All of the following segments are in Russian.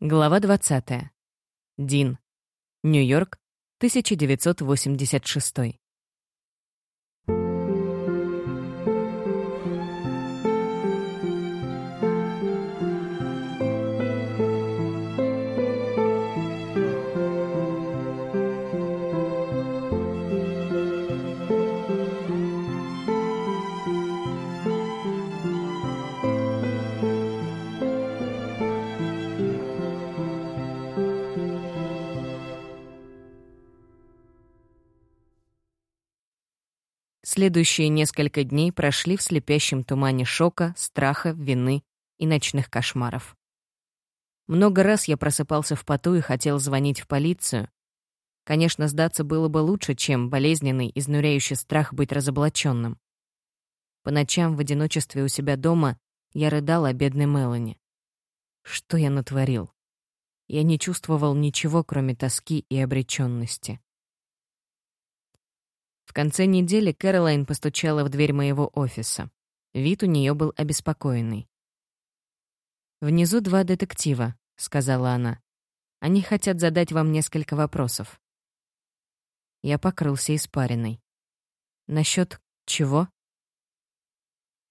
Глава 20. Дин. Нью-Йорк, 1986. Следующие несколько дней прошли в слепящем тумане шока, страха, вины и ночных кошмаров. Много раз я просыпался в поту и хотел звонить в полицию. Конечно, сдаться было бы лучше, чем болезненный, изнуряющий страх быть разоблаченным. По ночам в одиночестве у себя дома я рыдал о бедной Мелани. Что я натворил? Я не чувствовал ничего, кроме тоски и обреченности. В конце недели Кэролайн постучала в дверь моего офиса. Вид у нее был обеспокоенный. «Внизу два детектива», — сказала она. «Они хотят задать вам несколько вопросов». Я покрылся испариной. «Насчет чего?»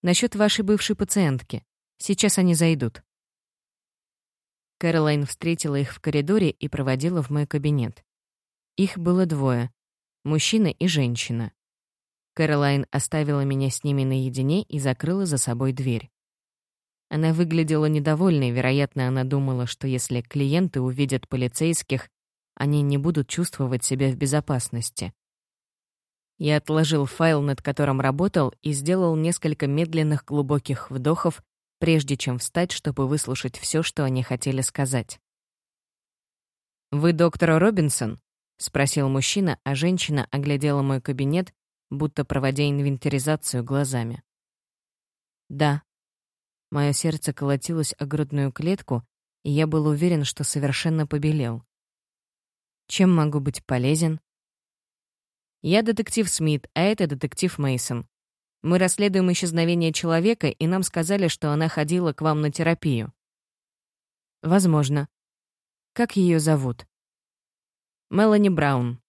«Насчет вашей бывшей пациентки. Сейчас они зайдут». Кэролайн встретила их в коридоре и проводила в мой кабинет. Их было двое мужчина и женщина. Кэролайн оставила меня с ними наедине и закрыла за собой дверь. Она выглядела недовольной, вероятно, она думала, что если клиенты увидят полицейских, они не будут чувствовать себя в безопасности. Я отложил файл, над которым работал, и сделал несколько медленных глубоких вдохов, прежде чем встать, чтобы выслушать все, что они хотели сказать. «Вы доктор Робинсон?» — спросил мужчина, а женщина оглядела мой кабинет, будто проводя инвентаризацию глазами. «Да». Мое сердце колотилось о грудную клетку, и я был уверен, что совершенно побелел. «Чем могу быть полезен?» «Я детектив Смит, а это детектив Мейсон. Мы расследуем исчезновение человека, и нам сказали, что она ходила к вам на терапию». «Возможно. Как ее зовут?» Мелани Браун».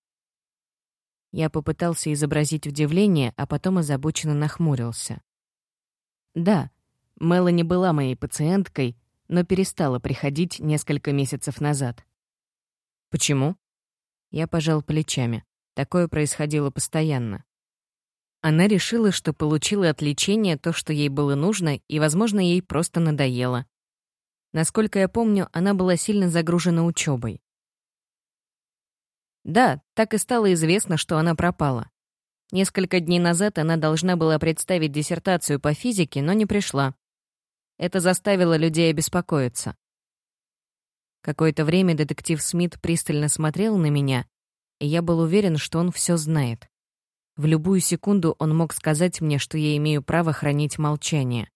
Я попытался изобразить удивление, а потом озабоченно нахмурился. Да, Мелани была моей пациенткой, но перестала приходить несколько месяцев назад. Почему? Я пожал плечами. Такое происходило постоянно. Она решила, что получила от лечения то, что ей было нужно, и, возможно, ей просто надоело. Насколько я помню, она была сильно загружена учебой. Да, так и стало известно, что она пропала. Несколько дней назад она должна была представить диссертацию по физике, но не пришла. Это заставило людей обеспокоиться. Какое-то время детектив Смит пристально смотрел на меня, и я был уверен, что он все знает. В любую секунду он мог сказать мне, что я имею право хранить молчание.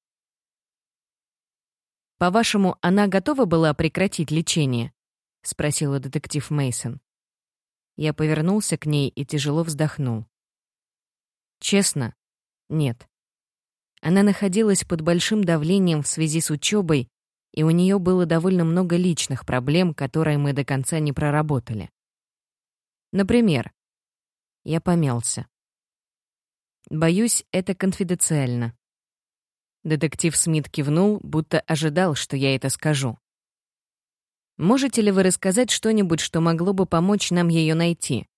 «По-вашему, она готова была прекратить лечение?» — спросила детектив Мейсон. Я повернулся к ней и тяжело вздохнул. Честно, нет. Она находилась под большим давлением в связи с учебой, и у нее было довольно много личных проблем, которые мы до конца не проработали. Например, я помялся. Боюсь, это конфиденциально. Детектив Смит кивнул, будто ожидал, что я это скажу. Можете ли вы рассказать что-нибудь, что могло бы помочь нам ее найти?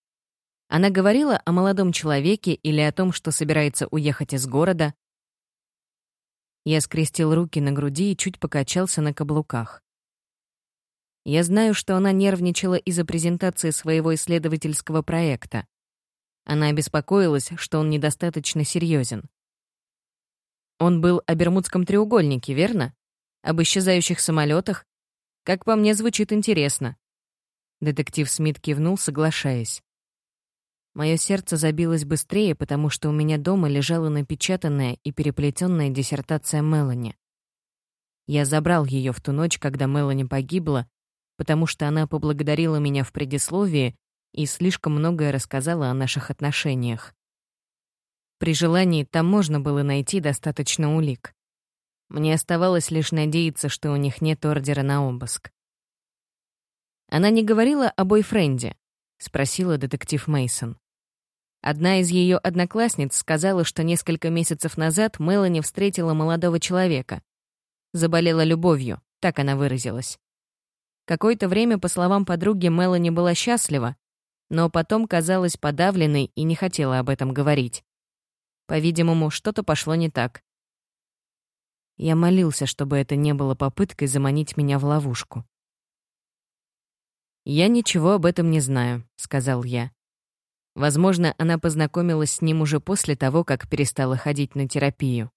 Она говорила о молодом человеке или о том, что собирается уехать из города? Я скрестил руки на груди и чуть покачался на каблуках. Я знаю, что она нервничала из-за презентации своего исследовательского проекта. Она обеспокоилась, что он недостаточно серьезен. Он был о Бермудском треугольнике, верно? Об исчезающих самолетах как по мне, звучит интересно». Детектив Смит кивнул, соглашаясь. Мое сердце забилось быстрее, потому что у меня дома лежала напечатанная и переплетенная диссертация Мелани. Я забрал ее в ту ночь, когда Мелани погибла, потому что она поблагодарила меня в предисловии и слишком многое рассказала о наших отношениях. При желании там можно было найти достаточно улик. Мне оставалось лишь надеяться, что у них нет ордера на обыск. Она не говорила о бойфренде, спросила детектив Мейсон. Одна из ее одноклассниц сказала, что несколько месяцев назад Мелани встретила молодого человека. Заболела любовью, так она выразилась. Какое-то время, по словам подруги, Мелани была счастлива, но потом казалась подавленной и не хотела об этом говорить. По-видимому, что-то пошло не так. Я молился, чтобы это не было попыткой заманить меня в ловушку. «Я ничего об этом не знаю», — сказал я. Возможно, она познакомилась с ним уже после того, как перестала ходить на терапию.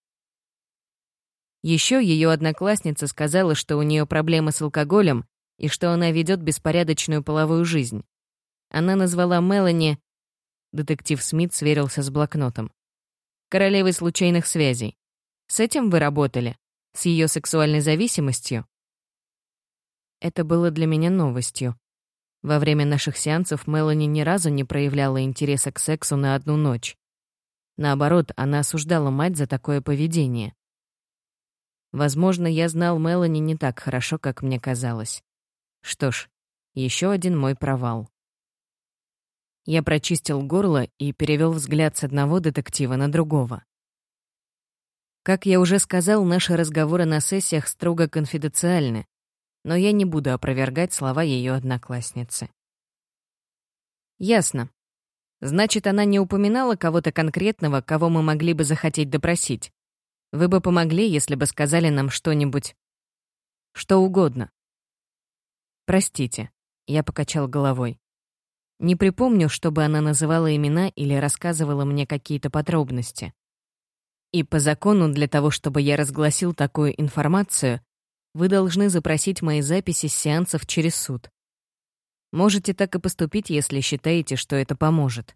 Еще ее одноклассница сказала, что у нее проблемы с алкоголем и что она ведет беспорядочную половую жизнь. Она назвала Мелани... Детектив Смит сверился с блокнотом. Королевой случайных связей. С этим вы работали? С ее сексуальной зависимостью? Это было для меня новостью. Во время наших сеансов Мелани ни разу не проявляла интереса к сексу на одну ночь. Наоборот, она осуждала мать за такое поведение. Возможно, я знал Мелани не так хорошо, как мне казалось. Что ж, еще один мой провал. Я прочистил горло и перевел взгляд с одного детектива на другого. Как я уже сказал, наши разговоры на сессиях строго конфиденциальны, но я не буду опровергать слова ее одноклассницы. Ясно. Значит, она не упоминала кого-то конкретного, кого мы могли бы захотеть допросить. Вы бы помогли, если бы сказали нам что-нибудь... Что угодно. Простите, я покачал головой. Не припомню, чтобы она называла имена или рассказывала мне какие-то подробности. И по закону для того, чтобы я разгласил такую информацию, вы должны запросить мои записи с сеансов через суд. Можете так и поступить, если считаете, что это поможет.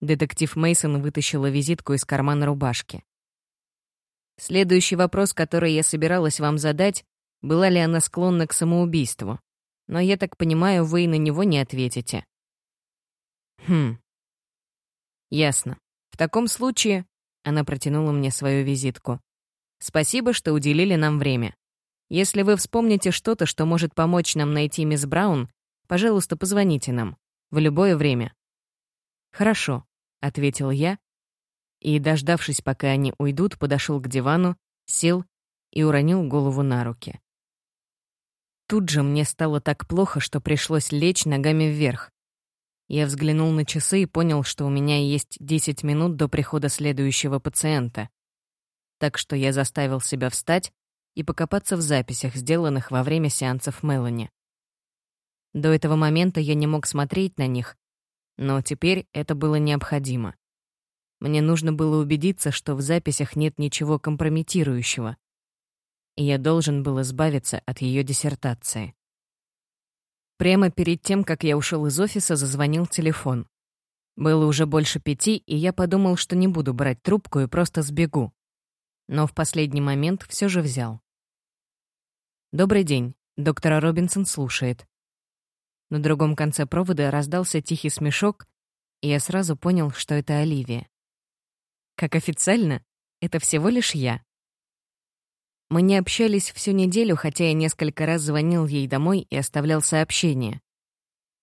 Детектив Мейсон вытащила визитку из кармана рубашки. Следующий вопрос, который я собиралась вам задать, была ли она склонна к самоубийству. Но я так понимаю, вы и на него не ответите. Хм. Ясно. В таком случае она протянула мне свою визитку. Спасибо, что уделили нам время. Если вы вспомните что-то, что может помочь нам найти мисс Браун, пожалуйста, позвоните нам. В любое время». «Хорошо», — ответил я, и, дождавшись, пока они уйдут, подошел к дивану, сел и уронил голову на руки. Тут же мне стало так плохо, что пришлось лечь ногами вверх. Я взглянул на часы и понял, что у меня есть 10 минут до прихода следующего пациента так что я заставил себя встать и покопаться в записях, сделанных во время сеансов Мелани. До этого момента я не мог смотреть на них, но теперь это было необходимо. Мне нужно было убедиться, что в записях нет ничего компрометирующего, и я должен был избавиться от ее диссертации. Прямо перед тем, как я ушел из офиса, зазвонил телефон. Было уже больше пяти, и я подумал, что не буду брать трубку и просто сбегу но в последний момент все же взял. «Добрый день. Доктора Робинсон слушает». На другом конце провода раздался тихий смешок, и я сразу понял, что это Оливия. Как официально, это всего лишь я. Мы не общались всю неделю, хотя я несколько раз звонил ей домой и оставлял сообщения.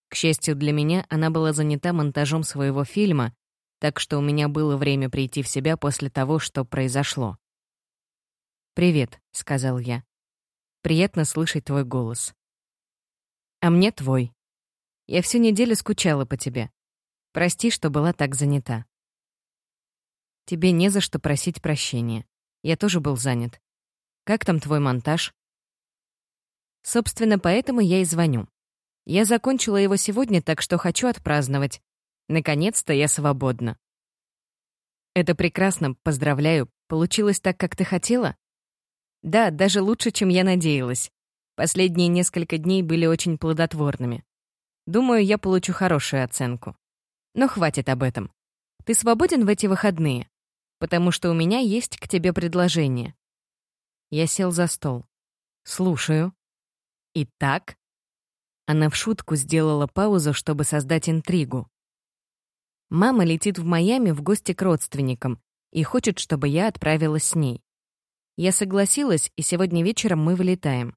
К счастью для меня, она была занята монтажом своего фильма, так что у меня было время прийти в себя после того, что произошло. «Привет», — сказал я. «Приятно слышать твой голос». «А мне твой. Я всю неделю скучала по тебе. Прости, что была так занята». «Тебе не за что просить прощения. Я тоже был занят. Как там твой монтаж?» Собственно, поэтому я и звоню. Я закончила его сегодня, так что хочу отпраздновать. Наконец-то я свободна. Это прекрасно, поздравляю. Получилось так, как ты хотела? Да, даже лучше, чем я надеялась. Последние несколько дней были очень плодотворными. Думаю, я получу хорошую оценку. Но хватит об этом. Ты свободен в эти выходные? Потому что у меня есть к тебе предложение. Я сел за стол. Слушаю. Итак? Она в шутку сделала паузу, чтобы создать интригу. Мама летит в Майами в гости к родственникам и хочет, чтобы я отправилась с ней. Я согласилась, и сегодня вечером мы вылетаем.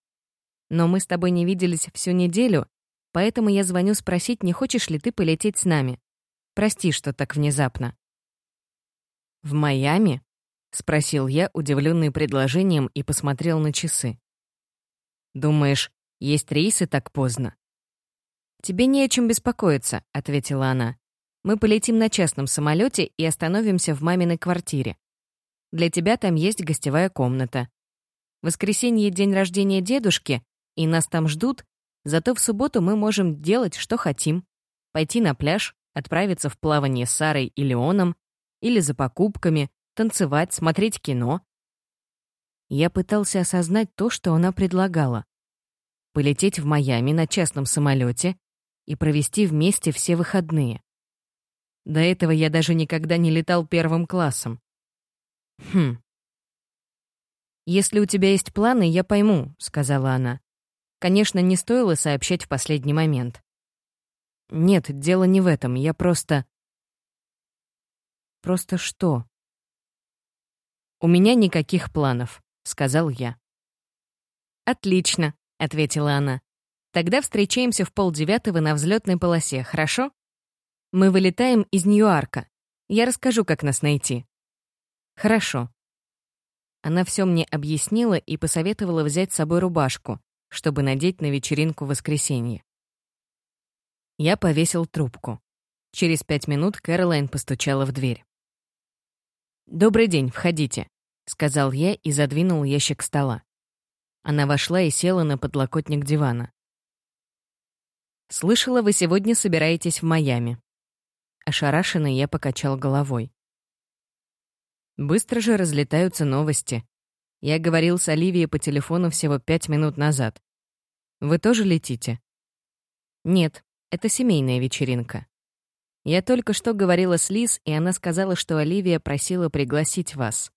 Но мы с тобой не виделись всю неделю, поэтому я звоню спросить, не хочешь ли ты полететь с нами. Прости, что так внезапно». «В Майами?» — спросил я, удивленный предложением, и посмотрел на часы. «Думаешь, есть рейсы так поздно?» «Тебе не о чем беспокоиться», — ответила она. «Мы полетим на частном самолете и остановимся в маминой квартире. Для тебя там есть гостевая комната. Воскресенье день рождения дедушки, и нас там ждут, зато в субботу мы можем делать, что хотим. Пойти на пляж, отправиться в плавание с Сарой и Леоном, или за покупками, танцевать, смотреть кино. Я пытался осознать то, что она предлагала. Полететь в Майами на частном самолете и провести вместе все выходные. До этого я даже никогда не летал первым классом. «Хм. Если у тебя есть планы, я пойму», — сказала она. Конечно, не стоило сообщать в последний момент. «Нет, дело не в этом, я просто...» «Просто что?» «У меня никаких планов», — сказал я. «Отлично», — ответила она. «Тогда встречаемся в полдевятого на взлетной полосе, хорошо? Мы вылетаем из Ньюарка. Я расскажу, как нас найти. «Хорошо». Она все мне объяснила и посоветовала взять с собой рубашку, чтобы надеть на вечеринку в воскресенье. Я повесил трубку. Через пять минут Кэролайн постучала в дверь. «Добрый день, входите», — сказал я и задвинул ящик стола. Она вошла и села на подлокотник дивана. «Слышала, вы сегодня собираетесь в Майами». Ошарашенный я покачал головой. Быстро же разлетаются новости. Я говорил с Оливией по телефону всего пять минут назад. Вы тоже летите? Нет, это семейная вечеринка. Я только что говорила с Лиз, и она сказала, что Оливия просила пригласить вас.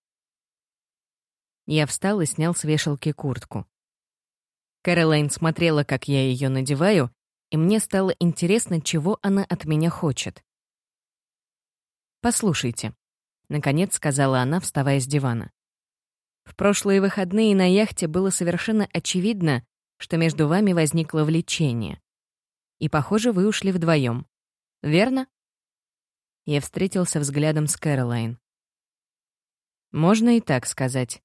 Я встал и снял с вешалки куртку. Кэролайн смотрела, как я ее надеваю, и мне стало интересно, чего она от меня хочет. «Послушайте», Наконец сказала она, вставая с дивана. В прошлые выходные на яхте было совершенно очевидно, что между вами возникло влечение. И, похоже, вы ушли вдвоем. Верно? Я встретился взглядом с Кэролайн. Можно и так сказать.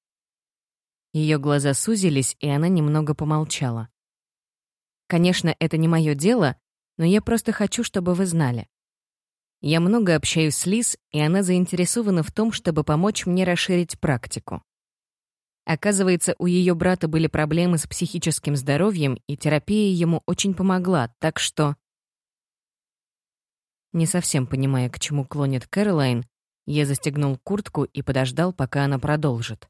Ее глаза сузились, и она немного помолчала. Конечно, это не мое дело, но я просто хочу, чтобы вы знали. Я много общаюсь с Лиз, и она заинтересована в том, чтобы помочь мне расширить практику. Оказывается, у ее брата были проблемы с психическим здоровьем, и терапия ему очень помогла, так что... Не совсем понимая, к чему клонит Кэролайн, я застегнул куртку и подождал, пока она продолжит.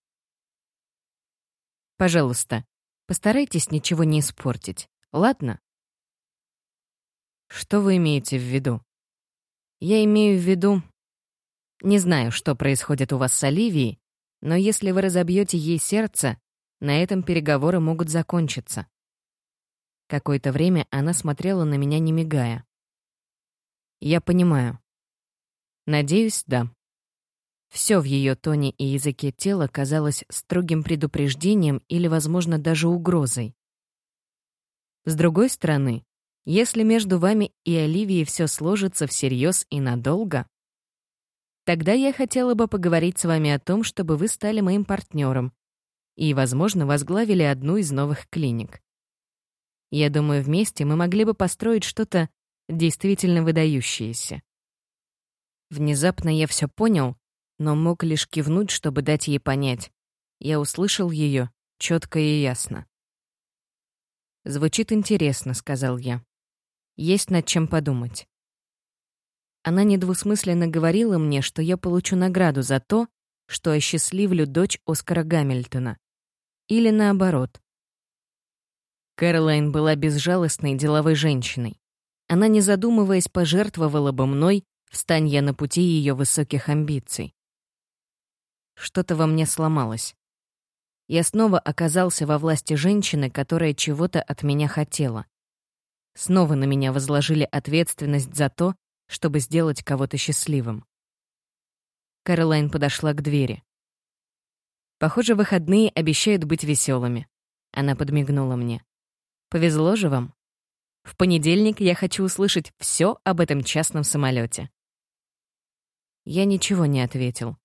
«Пожалуйста, постарайтесь ничего не испортить, ладно?» «Что вы имеете в виду?» Я имею в виду... Не знаю, что происходит у вас с Оливией, но если вы разобьете ей сердце, на этом переговоры могут закончиться. Какое-то время она смотрела на меня, не мигая. Я понимаю. Надеюсь, да. Все в ее тоне и языке тела казалось строгим предупреждением или, возможно, даже угрозой. С другой стороны, если между вами и Оливией все сложится всерьез и надолго, тогда я хотела бы поговорить с вами о том, чтобы вы стали моим партнером и, возможно, возглавили одну из новых клиник. Я думаю, вместе мы могли бы построить что-то действительно выдающееся. Внезапно я все понял, но мог лишь кивнуть, чтобы дать ей понять. Я услышал ее четко и ясно. «Звучит интересно», — сказал я. Есть над чем подумать. Она недвусмысленно говорила мне, что я получу награду за то, что осчастливлю дочь Оскара Гамильтона. Или наоборот. Кэролайн была безжалостной деловой женщиной. Она, не задумываясь, пожертвовала бы мной, встань я на пути ее высоких амбиций. Что-то во мне сломалось. Я снова оказался во власти женщины, которая чего-то от меня хотела. Снова на меня возложили ответственность за то, чтобы сделать кого-то счастливым. Кэролайн подошла к двери. «Похоже, выходные обещают быть веселыми. Она подмигнула мне. Повезло же вам. В понедельник я хочу услышать все об этом частном самолете. Я ничего не ответил.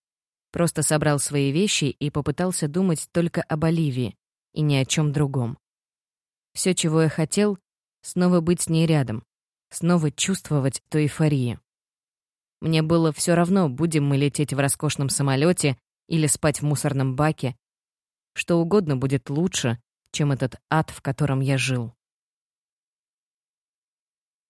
Просто собрал свои вещи и попытался думать только об Оливии и ни о чем другом. Все, чего я хотел, снова быть с ней рядом, снова чувствовать ту эйфорию. Мне было все равно, будем мы лететь в роскошном самолете или спать в мусорном баке. Что угодно будет лучше, чем этот ад, в котором я жил.